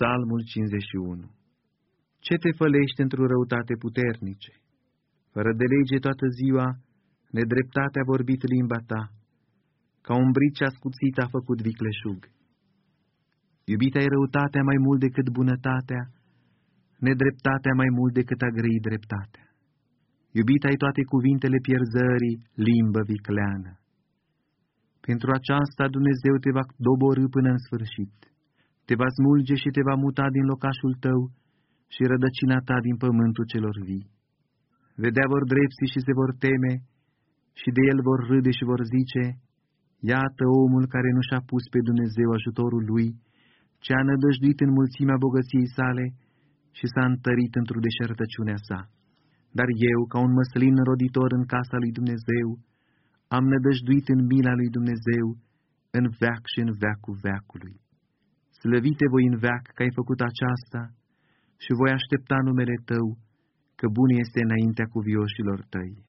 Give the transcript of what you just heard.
Psalmul 51 Ce te fălește într-o răutate puternice? Fără de lege toată ziua, nedreptatea vorbit limba ta, ca un brici ascuțit a făcut vicleșug. Iubita ai răutatea mai mult decât bunătatea, nedreptatea mai mult decât a grăi dreptatea. Iubita ai toate cuvintele pierzării, limbă vicleană. Pentru aceasta Dumnezeu te va doborâ până în sfârșit te va smulge și te va muta din locașul tău și rădăcina ta din pământul celor vii. Vedea vor drepți și se vor teme și de el vor râde și vor zice, Iată omul care nu și-a pus pe Dumnezeu ajutorul lui, ce a nădăjduit în mulțimea bogăției sale și s-a întărit într-o deșertăciunea sa. Dar eu, ca un măslin roditor în casa lui Dumnezeu, am nădăjduit în mila lui Dumnezeu, în veac și în veacul veacului. Slăvite voi în veac că ai făcut aceasta și voi aștepta numele Tău, că bun este înaintea cuvioșilor Tăi.